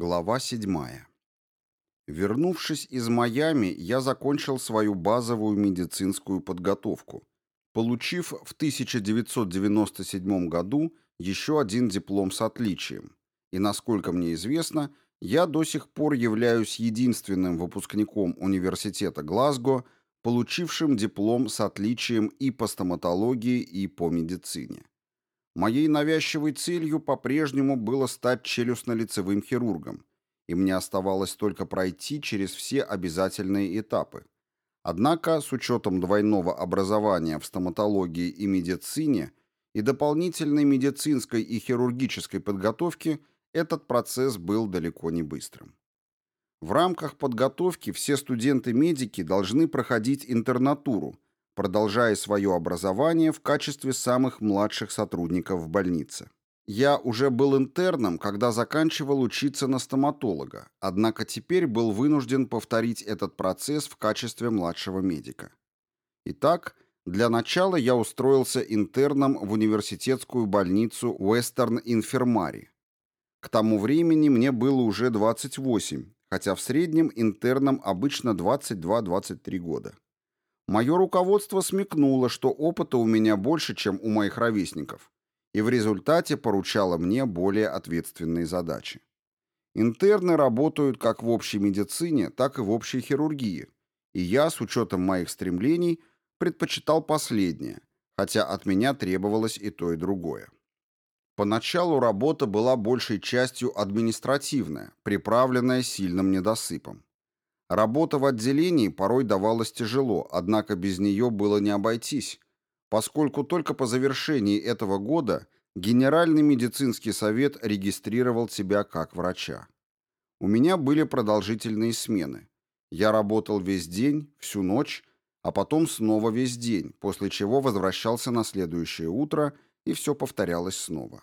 Глава 7. Вернувшись из Майами, я закончил свою базовую медицинскую подготовку, получив в 1997 году еще один диплом с отличием. И, насколько мне известно, я до сих пор являюсь единственным выпускником университета Глазго, получившим диплом с отличием и по стоматологии, и по медицине. Моей навязчивой целью по-прежнему было стать челюстно-лицевым хирургом, и мне оставалось только пройти через все обязательные этапы. Однако, с учетом двойного образования в стоматологии и медицине и дополнительной медицинской и хирургической подготовки, этот процесс был далеко не быстрым. В рамках подготовки все студенты-медики должны проходить интернатуру – продолжая свое образование в качестве самых младших сотрудников в больнице. Я уже был интерном, когда заканчивал учиться на стоматолога, однако теперь был вынужден повторить этот процесс в качестве младшего медика. Итак, для начала я устроился интерном в университетскую больницу Western Infirmary. К тому времени мне было уже 28, хотя в среднем интернам обычно 22-23 года. Мое руководство смекнуло, что опыта у меня больше, чем у моих ровесников, и в результате поручало мне более ответственные задачи. Интерны работают как в общей медицине, так и в общей хирургии, и я, с учетом моих стремлений, предпочитал последнее, хотя от меня требовалось и то, и другое. Поначалу работа была большей частью административная, приправленная сильным недосыпом. Работа в отделении порой давалась тяжело, однако без нее было не обойтись, поскольку только по завершении этого года Генеральный медицинский совет регистрировал тебя как врача. У меня были продолжительные смены. Я работал весь день, всю ночь, а потом снова весь день, после чего возвращался на следующее утро, и все повторялось снова.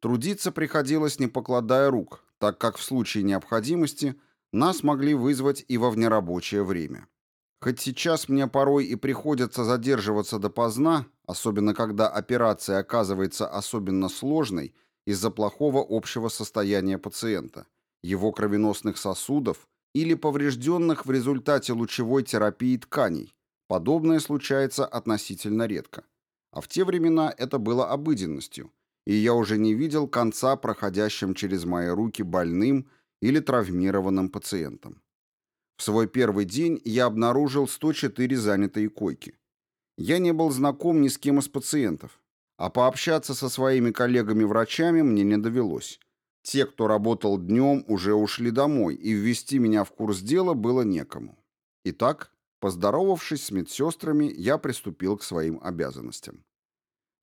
Трудиться приходилось не покладая рук, так как в случае необходимости – нас могли вызвать и во внерабочее время. Хоть сейчас мне порой и приходится задерживаться допоздна, особенно когда операция оказывается особенно сложной из-за плохого общего состояния пациента, его кровеносных сосудов или поврежденных в результате лучевой терапии тканей, подобное случается относительно редко. А в те времена это было обыденностью, и я уже не видел конца проходящим через мои руки больным или травмированным пациентам. В свой первый день я обнаружил 104 занятые койки. Я не был знаком ни с кем из пациентов, а пообщаться со своими коллегами-врачами мне не довелось. Те, кто работал днем, уже ушли домой, и ввести меня в курс дела было некому. Итак, поздоровавшись с медсестрами, я приступил к своим обязанностям.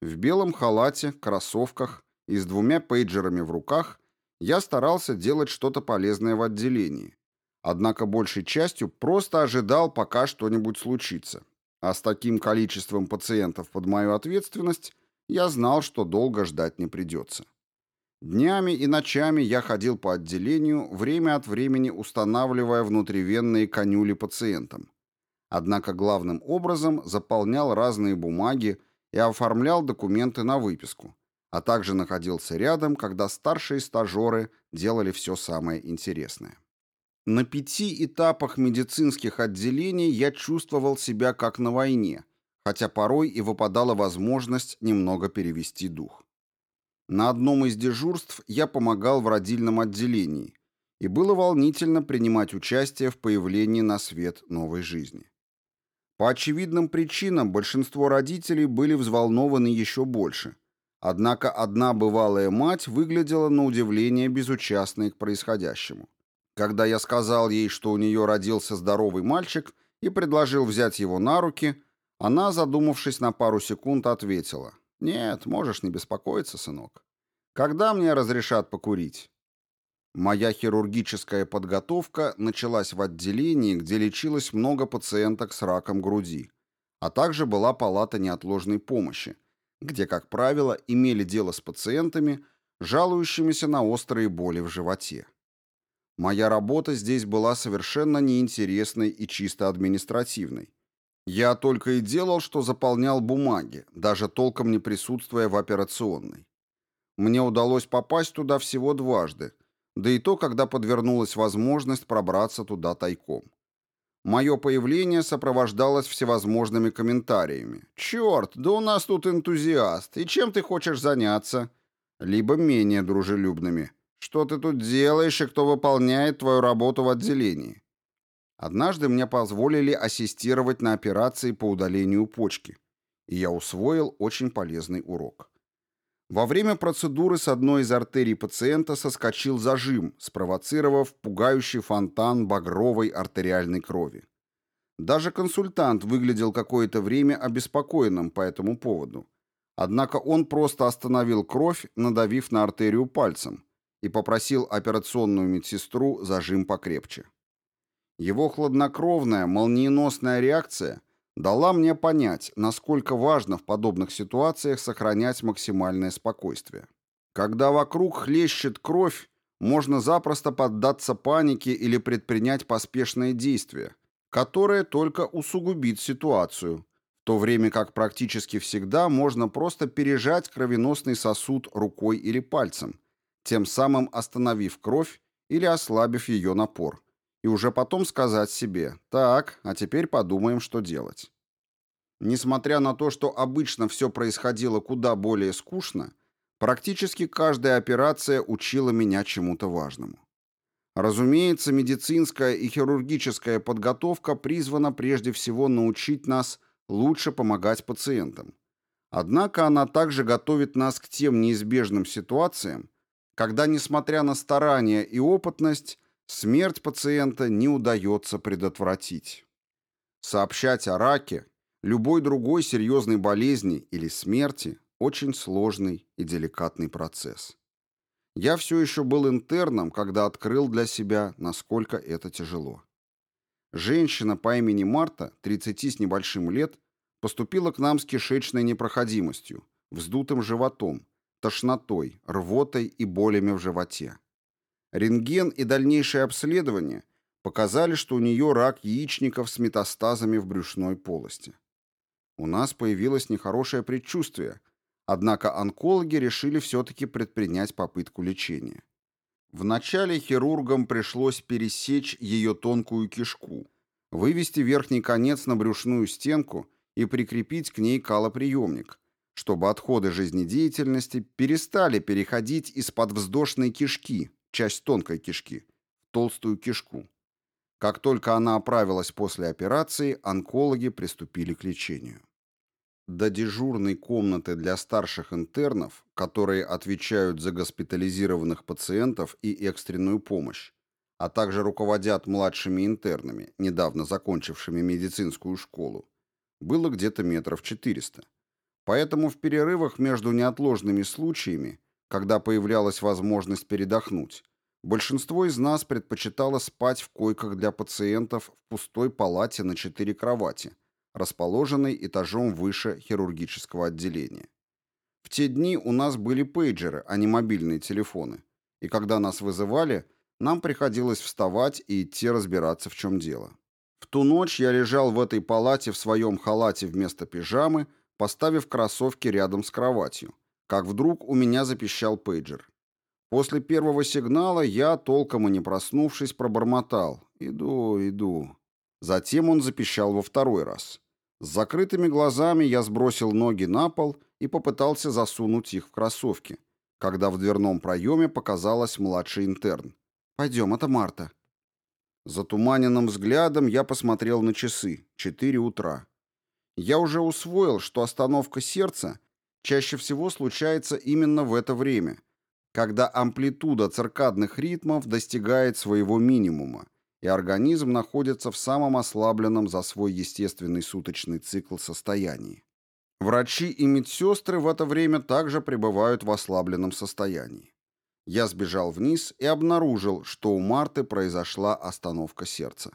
В белом халате, кроссовках и с двумя пейджерами в руках я старался делать что-то полезное в отделении. Однако большей частью просто ожидал, пока что-нибудь случится. А с таким количеством пациентов под мою ответственность я знал, что долго ждать не придется. Днями и ночами я ходил по отделению, время от времени устанавливая внутривенные конюли пациентам. Однако главным образом заполнял разные бумаги и оформлял документы на выписку, а также находился рядом, когда старшие стажеры делали все самое интересное. На пяти этапах медицинских отделений я чувствовал себя как на войне, хотя порой и выпадала возможность немного перевести дух. На одном из дежурств я помогал в родильном отделении, и было волнительно принимать участие в появлении на свет новой жизни. По очевидным причинам большинство родителей были взволнованы еще больше – Однако одна бывалая мать выглядела на удивление безучастной к происходящему. Когда я сказал ей, что у нее родился здоровый мальчик, и предложил взять его на руки, она, задумавшись на пару секунд, ответила, «Нет, можешь не беспокоиться, сынок. Когда мне разрешат покурить?» Моя хирургическая подготовка началась в отделении, где лечилось много пациенток с раком груди, а также была палата неотложной помощи, где, как правило, имели дело с пациентами, жалующимися на острые боли в животе. Моя работа здесь была совершенно неинтересной и чисто административной. Я только и делал, что заполнял бумаги, даже толком не присутствуя в операционной. Мне удалось попасть туда всего дважды, да и то, когда подвернулась возможность пробраться туда тайком. Мое появление сопровождалось всевозможными комментариями. «Черт, да у нас тут энтузиаст, и чем ты хочешь заняться?» Либо менее дружелюбными. «Что ты тут делаешь и кто выполняет твою работу в отделении?» Однажды мне позволили ассистировать на операции по удалению почки, и я усвоил очень полезный урок. Во время процедуры с одной из артерий пациента соскочил зажим, спровоцировав пугающий фонтан багровой артериальной крови. Даже консультант выглядел какое-то время обеспокоенным по этому поводу. Однако он просто остановил кровь, надавив на артерию пальцем, и попросил операционную медсестру зажим покрепче. Его хладнокровная, молниеносная реакция дала мне понять, насколько важно в подобных ситуациях сохранять максимальное спокойствие. Когда вокруг хлещет кровь, можно запросто поддаться панике или предпринять поспешные действия, которое только усугубит ситуацию, в то время как практически всегда можно просто пережать кровеносный сосуд рукой или пальцем, тем самым остановив кровь или ослабив ее напор, и уже потом сказать себе «Так, а теперь подумаем, что делать». Несмотря на то, что обычно все происходило куда более скучно, практически каждая операция учила меня чему-то важному. Разумеется, медицинская и хирургическая подготовка призвана прежде всего научить нас лучше помогать пациентам. Однако она также готовит нас к тем неизбежным ситуациям, когда, несмотря на старания и опытность, смерть пациента не удается предотвратить. Сообщать о раке любой другой серьезной болезни или смерти очень сложный и деликатный процесс. Я все еще был интерном, когда открыл для себя, насколько это тяжело. Женщина по имени Марта, 30 с небольшим лет, поступила к нам с кишечной непроходимостью, вздутым животом, тошнотой, рвотой и болями в животе. Рентген и дальнейшее обследование показали, что у нее рак яичников с метастазами в брюшной полости. У нас появилось нехорошее предчувствие, однако онкологи решили все-таки предпринять попытку лечения. Вначале хирургам пришлось пересечь ее тонкую кишку, вывести верхний конец на брюшную стенку и прикрепить к ней калоприемник, чтобы отходы жизнедеятельности перестали переходить из подвздошной кишки, часть тонкой кишки, в толстую кишку. Как только она оправилась после операции, онкологи приступили к лечению. До дежурной комнаты для старших интернов, которые отвечают за госпитализированных пациентов и экстренную помощь, а также руководят младшими интернами, недавно закончившими медицинскую школу, было где-то метров 400. Поэтому в перерывах между неотложными случаями, когда появлялась возможность передохнуть, Большинство из нас предпочитало спать в койках для пациентов в пустой палате на четыре кровати, расположенной этажом выше хирургического отделения. В те дни у нас были пейджеры, а не мобильные телефоны, и когда нас вызывали, нам приходилось вставать и идти разбираться, в чем дело. В ту ночь я лежал в этой палате в своем халате вместо пижамы, поставив кроссовки рядом с кроватью, как вдруг у меня запищал пейджер. После первого сигнала я, толком и не проснувшись, пробормотал «Иду, иду». Затем он запищал во второй раз. С закрытыми глазами я сбросил ноги на пол и попытался засунуть их в кроссовки, когда в дверном проеме показалась младший интерн. «Пойдем, это Марта». Затуманенным взглядом я посмотрел на часы. Четыре утра. Я уже усвоил, что остановка сердца чаще всего случается именно в это время, когда амплитуда циркадных ритмов достигает своего минимума, и организм находится в самом ослабленном за свой естественный суточный цикл состоянии. Врачи и медсестры в это время также пребывают в ослабленном состоянии. Я сбежал вниз и обнаружил, что у Марты произошла остановка сердца.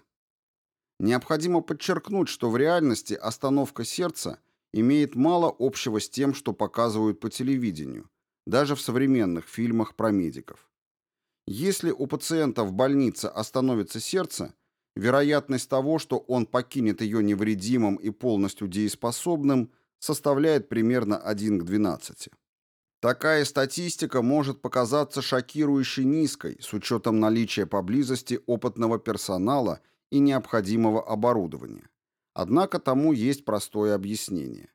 Необходимо подчеркнуть, что в реальности остановка сердца имеет мало общего с тем, что показывают по телевидению – даже в современных фильмах про медиков. Если у пациента в больнице остановится сердце, вероятность того, что он покинет ее невредимым и полностью дееспособным, составляет примерно 1 к 12. Такая статистика может показаться шокирующе низкой с учетом наличия поблизости опытного персонала и необходимого оборудования. Однако тому есть простое объяснение.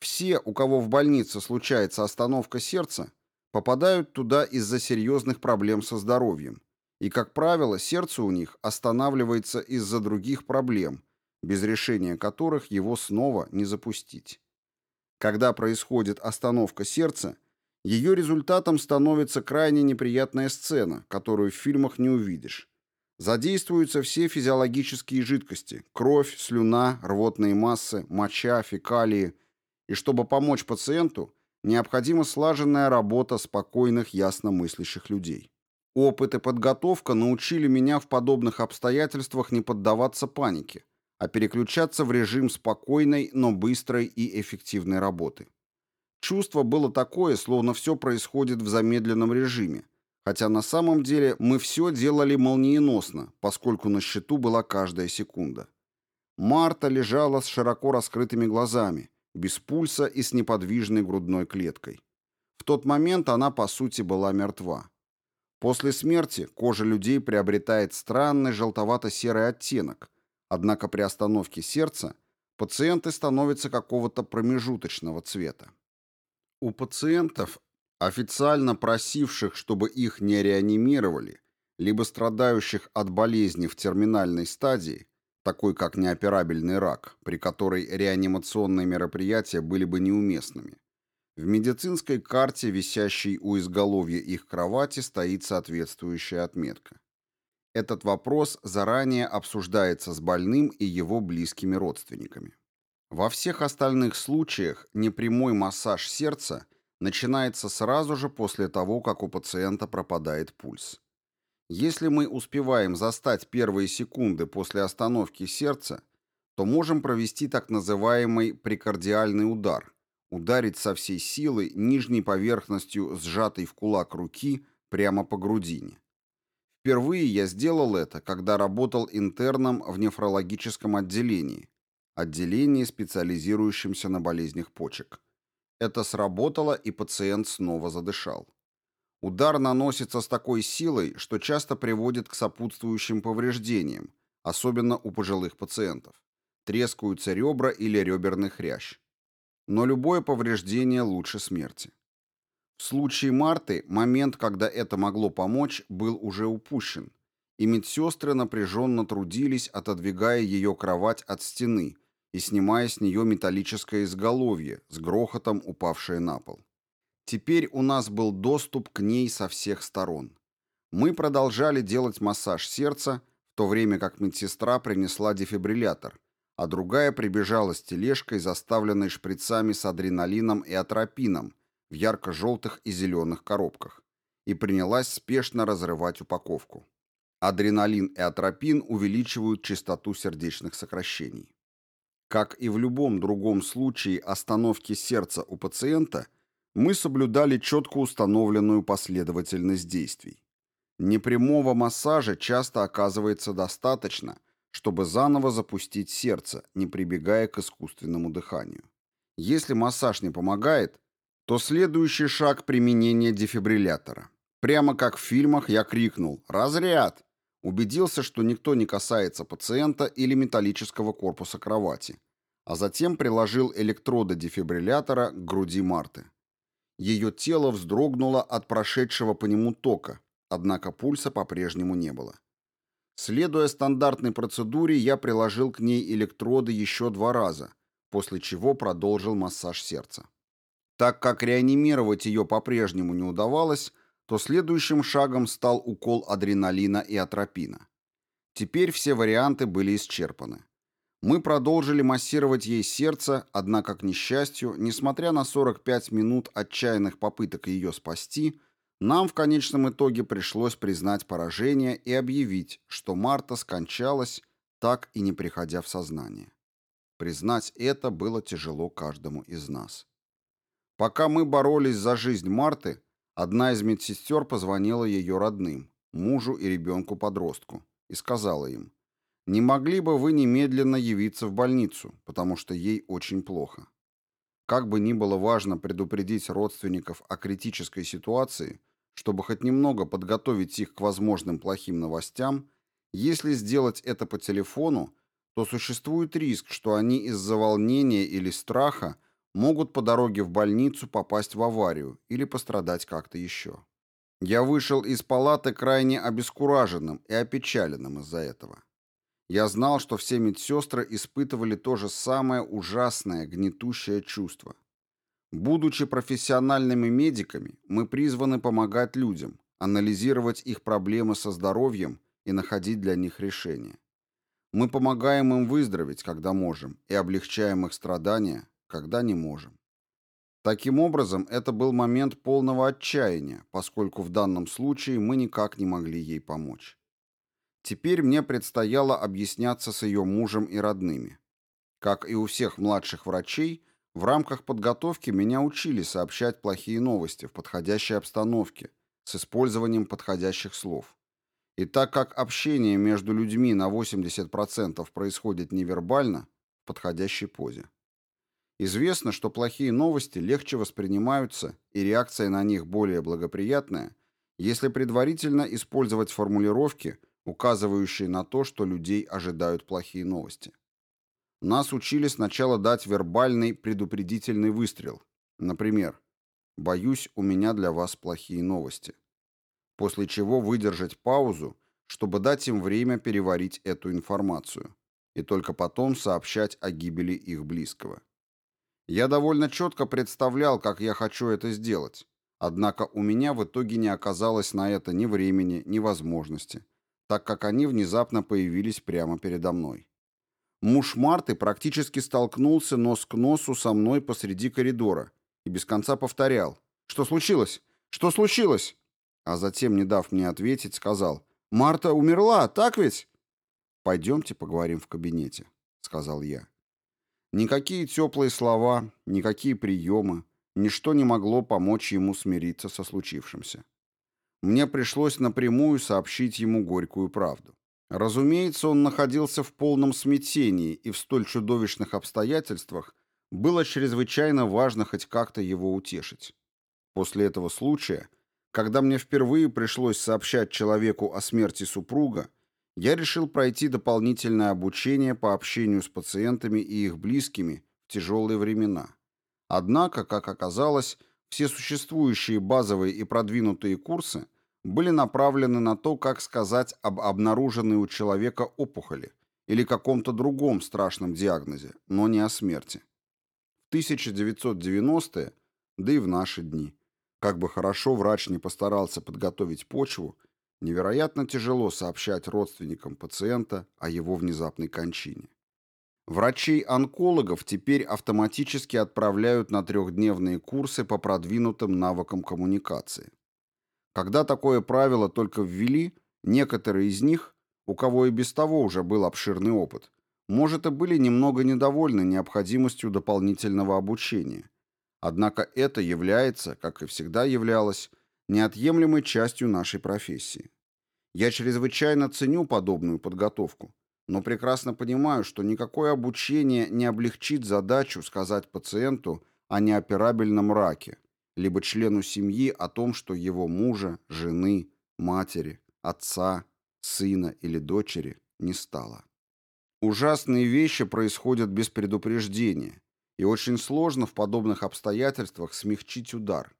Все, у кого в больнице случается остановка сердца, попадают туда из-за серьезных проблем со здоровьем, и, как правило, сердце у них останавливается из-за других проблем, без решения которых его снова не запустить. Когда происходит остановка сердца, ее результатом становится крайне неприятная сцена, которую в фильмах не увидишь. Задействуются все физиологические жидкости – кровь, слюна, рвотные массы, моча, фекалии. И чтобы помочь пациенту, необходима слаженная работа спокойных, ясно мыслящих людей. Опыт и подготовка научили меня в подобных обстоятельствах не поддаваться панике, а переключаться в режим спокойной, но быстрой и эффективной работы. Чувство было такое, словно все происходит в замедленном режиме, хотя на самом деле мы все делали молниеносно, поскольку на счету была каждая секунда. Марта лежала с широко раскрытыми глазами, без пульса и с неподвижной грудной клеткой. В тот момент она, по сути, была мертва. После смерти кожа людей приобретает странный желтовато-серый оттенок, однако при остановке сердца пациенты становятся какого-то промежуточного цвета. У пациентов, официально просивших, чтобы их не реанимировали, либо страдающих от болезни в терминальной стадии, такой как неоперабельный рак, при которой реанимационные мероприятия были бы неуместными, в медицинской карте, висящей у изголовья их кровати, стоит соответствующая отметка. Этот вопрос заранее обсуждается с больным и его близкими родственниками. Во всех остальных случаях непрямой массаж сердца начинается сразу же после того, как у пациента пропадает пульс. Если мы успеваем застать первые секунды после остановки сердца, то можем провести так называемый прикардиальный удар, ударить со всей силы нижней поверхностью сжатой в кулак руки прямо по грудине. Впервые я сделал это, когда работал интерном в нефрологическом отделении, отделении, специализирующемся на болезнях почек. Это сработало, и пациент снова задышал. Удар наносится с такой силой, что часто приводит к сопутствующим повреждениям, особенно у пожилых пациентов. Трескаются ребра или реберный хрящ. Но любое повреждение лучше смерти. В случае Марты момент, когда это могло помочь, был уже упущен, и медсестры напряженно трудились, отодвигая ее кровать от стены, и снимая с нее металлическое изголовье, с грохотом упавшее на пол. Теперь у нас был доступ к ней со всех сторон. Мы продолжали делать массаж сердца, в то время как медсестра принесла дефибриллятор, а другая прибежала с тележкой, заставленной шприцами с адреналином и атропином в ярко-желтых и зеленых коробках, и принялась спешно разрывать упаковку. Адреналин и атропин увеличивают частоту сердечных сокращений. Как и в любом другом случае остановки сердца у пациента, мы соблюдали четко установленную последовательность действий. Непрямого массажа часто оказывается достаточно, чтобы заново запустить сердце, не прибегая к искусственному дыханию. Если массаж не помогает, то следующий шаг применения дефибриллятора. Прямо как в фильмах я крикнул «Разряд!», убедился, что никто не касается пациента или металлического корпуса кровати, а затем приложил электроды дефибриллятора к груди Марты. Ее тело вздрогнуло от прошедшего по нему тока, однако пульса по-прежнему не было. Следуя стандартной процедуре, я приложил к ней электроды еще два раза, после чего продолжил массаж сердца. Так как реанимировать ее по-прежнему не удавалось, то следующим шагом стал укол адреналина и атропина. Теперь все варианты были исчерпаны. Мы продолжили массировать ей сердце, однако, к несчастью, несмотря на 45 минут отчаянных попыток ее спасти, нам в конечном итоге пришлось признать поражение и объявить, что Марта скончалась, так и не приходя в сознание. Признать это было тяжело каждому из нас. Пока мы боролись за жизнь Марты, одна из медсестер позвонила ее родным, мужу и ребенку-подростку, и сказала им, не могли бы вы немедленно явиться в больницу, потому что ей очень плохо. как бы ни было важно предупредить родственников о критической ситуации, чтобы хоть немного подготовить их к возможным плохим новостям, если сделать это по телефону, то существует риск, что они из-за волнения или страха могут по дороге в больницу попасть в аварию или пострадать как-то еще. Я вышел из палаты крайне обескураженным и опечаленным из-за этого. Я знал, что все медсестры испытывали то же самое ужасное, гнетущее чувство. Будучи профессиональными медиками, мы призваны помогать людям, анализировать их проблемы со здоровьем и находить для них решения. Мы помогаем им выздороветь, когда можем, и облегчаем их страдания, когда не можем. Таким образом, это был момент полного отчаяния, поскольку в данном случае мы никак не могли ей помочь. Теперь мне предстояло объясняться с ее мужем и родными. Как и у всех младших врачей, в рамках подготовки меня учили сообщать плохие новости в подходящей обстановке, с использованием подходящих слов. И так как общение между людьми на 80% происходит невербально, в подходящей позе. Известно, что плохие новости легче воспринимаются и реакция на них более благоприятная, если предварительно использовать формулировки, указывающие на то, что людей ожидают плохие новости. Нас учили сначала дать вербальный предупредительный выстрел. Например, «Боюсь, у меня для вас плохие новости». После чего выдержать паузу, чтобы дать им время переварить эту информацию, и только потом сообщать о гибели их близкого. Я довольно четко представлял, как я хочу это сделать, однако у меня в итоге не оказалось на это ни времени, ни возможности, так как они внезапно появились прямо передо мной. Муж Марты практически столкнулся нос к носу со мной посреди коридора и без конца повторял «Что случилось? Что случилось?» А затем, не дав мне ответить, сказал «Марта умерла, так ведь?» «Пойдемте поговорим в кабинете», — сказал я. Никакие теплые слова, никакие приемы, ничто не могло помочь ему смириться со случившимся. Мне пришлось напрямую сообщить ему горькую правду. Разумеется, он находился в полном смятении, и в столь чудовищных обстоятельствах было чрезвычайно важно хоть как-то его утешить. После этого случая, когда мне впервые пришлось сообщать человеку о смерти супруга, я решил пройти дополнительное обучение по общению с пациентами и их близкими в тяжелые времена. Однако, как оказалось, все существующие базовые и продвинутые курсы были направлены на то, как сказать об обнаруженной у человека опухоли или каком-то другом страшном диагнозе, но не о смерти. В 1990-е, да и в наши дни, как бы хорошо врач не постарался подготовить почву, Невероятно тяжело сообщать родственникам пациента о его внезапной кончине. Врачей-онкологов теперь автоматически отправляют на трехдневные курсы по продвинутым навыкам коммуникации. Когда такое правило только ввели, некоторые из них, у кого и без того уже был обширный опыт, может и были немного недовольны необходимостью дополнительного обучения. Однако это является, как и всегда являлось, неотъемлемой частью нашей профессии. Я чрезвычайно ценю подобную подготовку, но прекрасно понимаю, что никакое обучение не облегчит задачу сказать пациенту о неоперабельном раке, либо члену семьи о том, что его мужа, жены, матери, отца, сына или дочери не стало. Ужасные вещи происходят без предупреждения, и очень сложно в подобных обстоятельствах смягчить удар.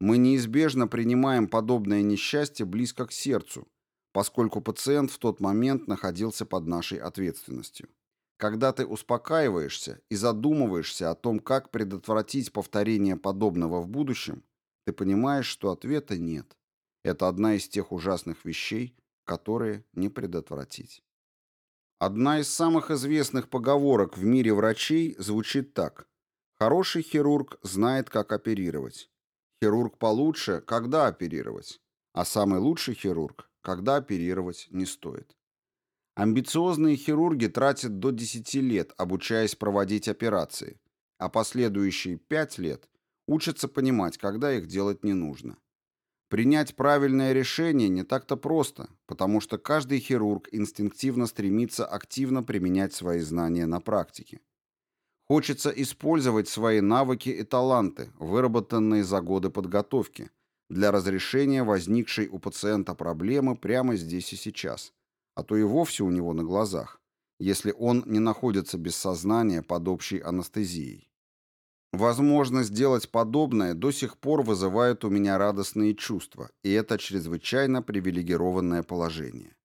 Мы неизбежно принимаем подобное несчастье близко к сердцу, поскольку пациент в тот момент находился под нашей ответственностью. Когда ты успокаиваешься и задумываешься о том, как предотвратить повторение подобного в будущем, ты понимаешь, что ответа нет. Это одна из тех ужасных вещей, которые не предотвратить. Одна из самых известных поговорок в мире врачей звучит так. Хороший хирург знает, как оперировать. Хирург получше, когда оперировать, а самый лучший хирург, когда оперировать не стоит. Амбициозные хирурги тратят до 10 лет, обучаясь проводить операции, а последующие 5 лет учатся понимать, когда их делать не нужно. Принять правильное решение не так-то просто, потому что каждый хирург инстинктивно стремится активно применять свои знания на практике. Хочется использовать свои навыки и таланты, выработанные за годы подготовки, для разрешения возникшей у пациента проблемы прямо здесь и сейчас, а то и вовсе у него на глазах, если он не находится без сознания под общей анестезией. Возможность сделать подобное до сих пор вызывает у меня радостные чувства, и это чрезвычайно привилегированное положение.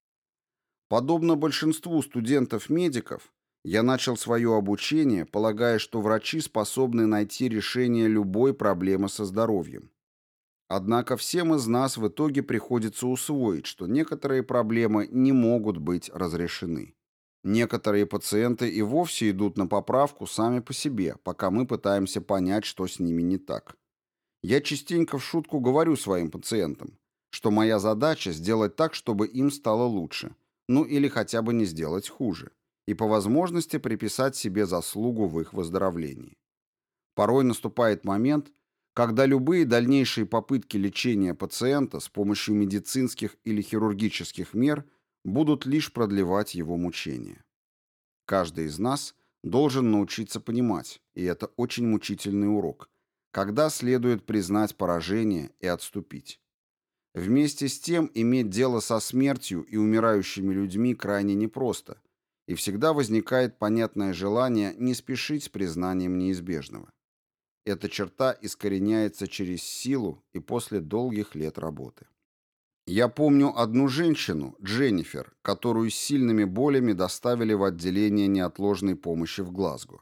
Подобно большинству студентов-медиков, я начал свое обучение, полагая, что врачи способны найти решение любой проблемы со здоровьем. Однако всем из нас в итоге приходится усвоить, что некоторые проблемы не могут быть разрешены. Некоторые пациенты и вовсе идут на поправку сами по себе, пока мы пытаемся понять, что с ними не так. Я частенько в шутку говорю своим пациентам, что моя задача сделать так, чтобы им стало лучше, ну или хотя бы не сделать хуже и по возможности приписать себе заслугу в их выздоровлении. Порой наступает момент, когда любые дальнейшие попытки лечения пациента с помощью медицинских или хирургических мер будут лишь продлевать его мучения. Каждый из нас должен научиться понимать, и это очень мучительный урок, когда следует признать поражение и отступить. Вместе с тем иметь дело со смертью и умирающими людьми крайне непросто – и всегда возникает понятное желание не спешить с признанием неизбежного. Эта черта искореняется через силу и после долгих лет работы. Я помню одну женщину, Дженнифер, которую с сильными болями доставили в отделение неотложной помощи в Глазго.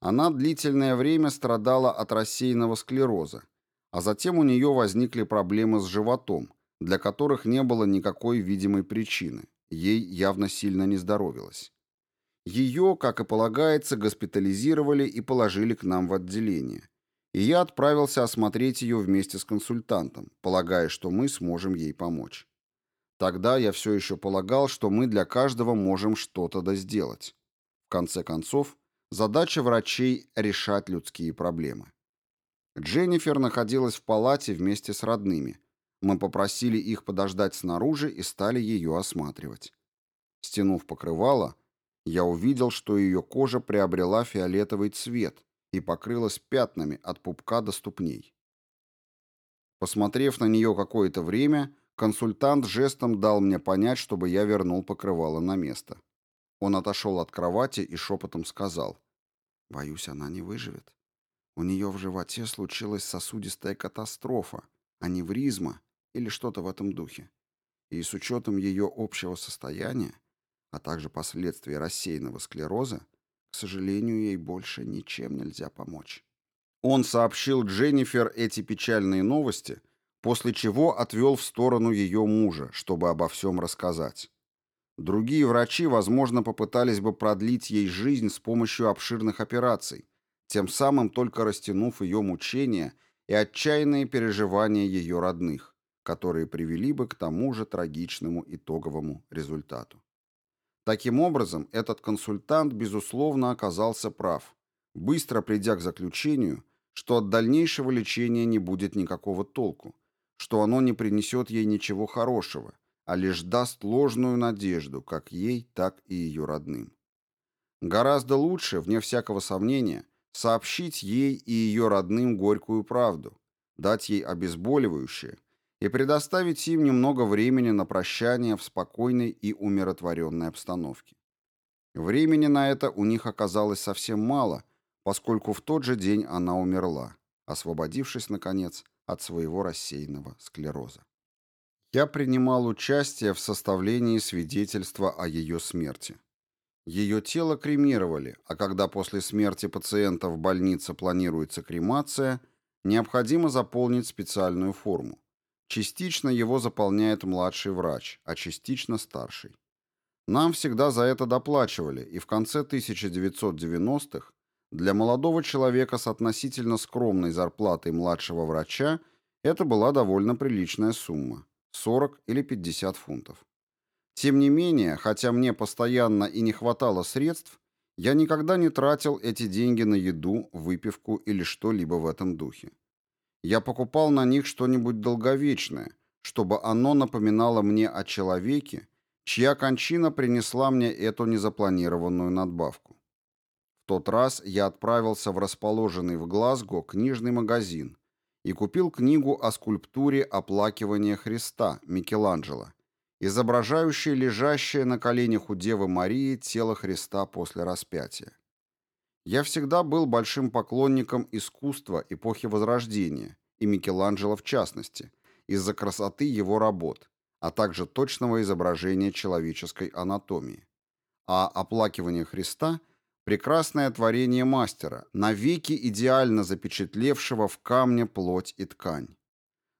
Она длительное время страдала от рассеянного склероза, а затем у нее возникли проблемы с животом, для которых не было никакой видимой причины, Ей явно сильно не здоровилось. Ее, как и полагается, госпитализировали и положили к нам в отделение. И я отправился осмотреть ее вместе с консультантом, полагая, что мы сможем ей помочь. Тогда я все еще полагал, что мы для каждого можем что-то да сделать. В конце концов, задача врачей – решать людские проблемы. Дженнифер находилась в палате вместе с родными, мы попросили их подождать снаружи и стали ее осматривать. Стянув покрывало, я увидел, что ее кожа приобрела фиолетовый цвет и покрылась пятнами от пупка до ступней. Посмотрев на нее какое-то время, консультант жестом дал мне понять, чтобы я вернул покрывало на место. Он отошел от кровати и шепотом сказал, «Боюсь, она не выживет. У нее в животе случилась сосудистая катастрофа, аневризма, или что-то в этом духе. И с учетом ее общего состояния, а также последствий рассеянного склероза, к сожалению, ей больше ничем нельзя помочь. Он сообщил Дженнифер эти печальные новости, после чего отвел в сторону ее мужа, чтобы обо всем рассказать. Другие врачи, возможно, попытались бы продлить ей жизнь с помощью обширных операций, тем самым только растянув ее мучения и отчаянные переживания ее родных которые привели бы к тому же трагичному итоговому результату. Таким образом, этот консультант, безусловно, оказался прав, быстро придя к заключению, что от дальнейшего лечения не будет никакого толку, что оно не принесет ей ничего хорошего, а лишь даст ложную надежду как ей, так и ее родным. Гораздо лучше, вне всякого сомнения, сообщить ей и ее родным горькую правду, дать ей обезболивающее и предоставить им немного времени на прощание в спокойной и умиротворенной обстановке. Времени на это у них оказалось совсем мало, поскольку в тот же день она умерла, освободившись, наконец, от своего рассеянного склероза. Я принимал участие в составлении свидетельства о ее смерти. Ее тело кремировали, а когда после смерти пациента в больнице планируется кремация, необходимо заполнить специальную форму. Частично его заполняет младший врач, а частично старший. Нам всегда за это доплачивали, и в конце 1990-х для молодого человека с относительно скромной зарплатой младшего врача это была довольно приличная сумма – 40 или 50 фунтов. Тем не менее, хотя мне постоянно и не хватало средств, я никогда не тратил эти деньги на еду, выпивку или что-либо в этом духе. Я покупал на них что-нибудь долговечное, чтобы оно напоминало мне о человеке, чья кончина принесла мне эту незапланированную надбавку. В тот раз я отправился в расположенный в Глазго книжный магазин и купил книгу о скульптуре «Оплакивание Христа» Микеланджело, изображающей лежащее на коленях у Девы Марии тело Христа после распятия. Я всегда был большим поклонником искусства эпохи Возрождения, и Микеланджело в частности, из-за красоты его работ, а также точного изображения человеческой анатомии. А «Оплакивание Христа» — прекрасное творение мастера, навеки идеально запечатлевшего в камне плоть и ткань.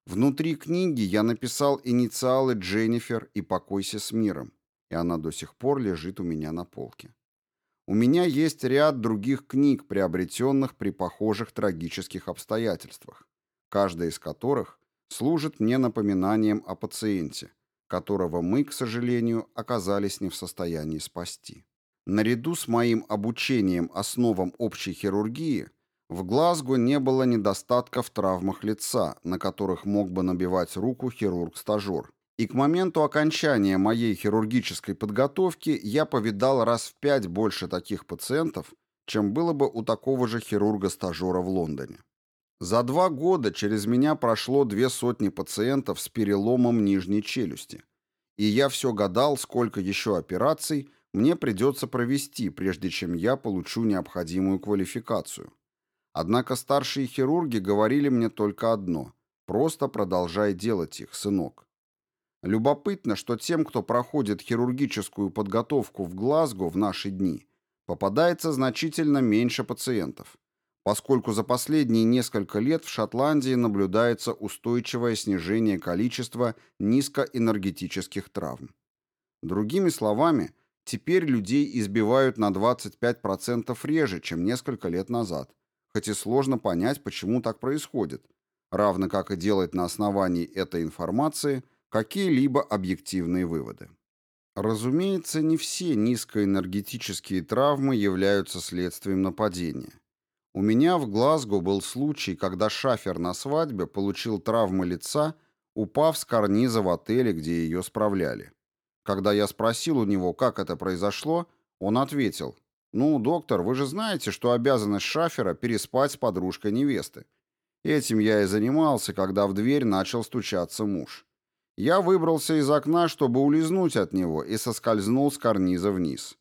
Внутри книги я написал инициалы Дженнифер и «Покойся с миром», и она до сих пор лежит у меня на полке. У меня есть ряд других книг, приобретенных при похожих трагических обстоятельствах, каждая из которых служит мне напоминанием о пациенте, которого мы, к сожалению, оказались не в состоянии спасти. Наряду с моим обучением основам общей хирургии в Глазго не было недостатка в травмах лица, на которых мог бы набивать руку хирург-стажер, и к моменту окончания моей хирургической подготовки я повидал раз в пять больше таких пациентов, чем было бы у такого же хирурга-стажера в Лондоне. За два года через меня прошло две сотни пациентов с переломом нижней челюсти, и я все гадал, сколько еще операций мне придется провести, прежде чем я получу необходимую квалификацию. Однако старшие хирурги говорили мне только одно – просто продолжай делать их, сынок. Любопытно, что тем, кто проходит хирургическую подготовку в Глазго в наши дни, попадается значительно меньше пациентов, поскольку за последние несколько лет в Шотландии наблюдается устойчивое снижение количества низкоэнергетических травм. Другими словами, теперь людей избивают на 25% реже, чем несколько лет назад, хоть и сложно понять, почему так происходит, равно как и делать на основании этой информации – какие-либо объективные выводы. Разумеется, не все низкоэнергетические травмы являются следствием нападения. У меня в Глазго был случай, когда шафер на свадьбе получил травмы лица, упав с карниза в отеле, где ее справляли. Когда я спросил у него, как это произошло, он ответил, «Ну, доктор, вы же знаете, что обязанность шафера переспать с подружкой невесты. Этим я и занимался, когда в дверь начал стучаться муж. Я выбрался из окна, чтобы улизнуть от него, и соскользнул с карниза вниз.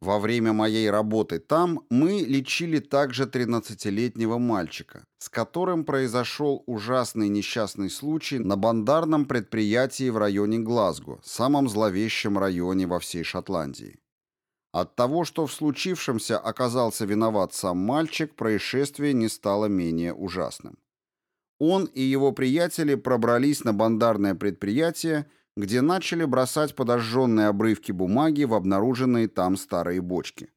Во время моей работы там мы лечили также 13-летнего мальчика, с которым произошел ужасный несчастный случай на бандарном предприятии в районе Глазго, самом зловещем районе во всей Шотландии. От того, что в случившемся оказался виноват сам мальчик, происшествие не стало менее ужасным. Он и его приятели пробрались на бандарное предприятие, где начали бросать подожженные обрывки бумаги в обнаруженные там старые бочки.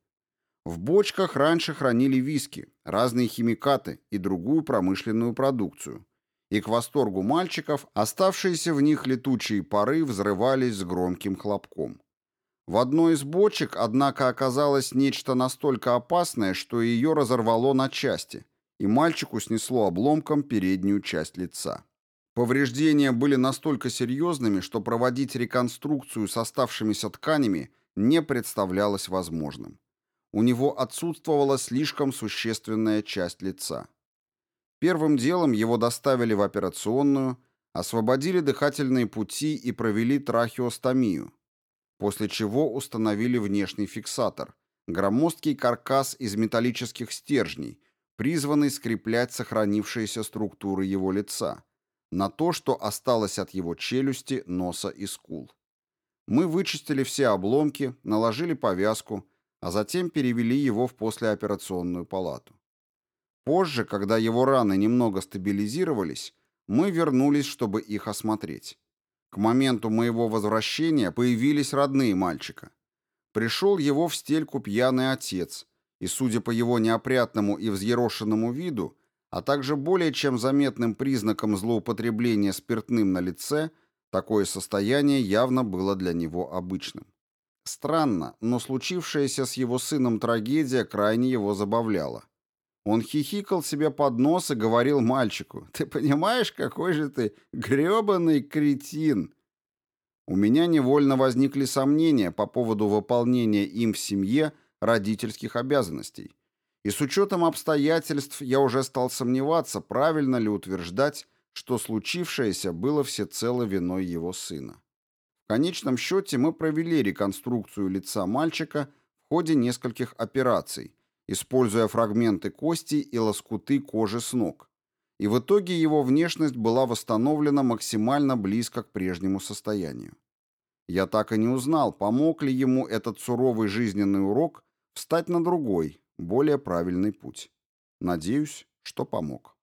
В бочках раньше хранили виски, разные химикаты и другую промышленную продукцию. И к восторгу мальчиков оставшиеся в них летучие пары взрывались с громким хлопком. В одной из бочек, однако, оказалось нечто настолько опасное, что ее разорвало на части, и мальчику снесло обломком переднюю часть лица. Повреждения были настолько серьезными, что проводить реконструкцию с оставшимися тканями не представлялось возможным. У него отсутствовала слишком существенная часть лица. Первым делом его доставили в операционную, освободили дыхательные пути и провели трахеостомию, после чего установили внешний фиксатор, громоздкий каркас из металлических стержней, призванный скреплять сохранившиеся структуры его лица, на то, что осталось от его челюсти, носа и скул. Мы вычистили все обломки, наложили повязку, а затем перевели его в послеоперационную палату. Позже, когда его раны немного стабилизировались, мы вернулись, чтобы их осмотреть. К моменту моего возвращения появились родные мальчика. Пришел его в стельку пьяный отец, и, судя по его неопрятному и взъерошенному виду, а также более чем заметным признакам злоупотребления спиртным на лице, такое состояние явно было для него обычным. Странно, но случившаяся с его сыном трагедия крайне его забавляла. Он хихикал себе под нос и говорил мальчику, «Ты понимаешь, какой же ты грёбаный кретин!» У меня невольно возникли сомнения по поводу выполнения им в семье родительских обязанностей, И с учетом обстоятельств я уже стал сомневаться, правильно ли утверждать, что случившееся было всецело виной его сына. В конечном счете мы провели реконструкцию лица мальчика в ходе нескольких операций, используя фрагменты кости и лоскуты кожи с ног. И в итоге его внешность была восстановлена максимально близко к прежнему состоянию. Я так и не узнал, помог ли ему этот суровый жизненный урок встать на другой, более правильный путь. Надеюсь, что помог.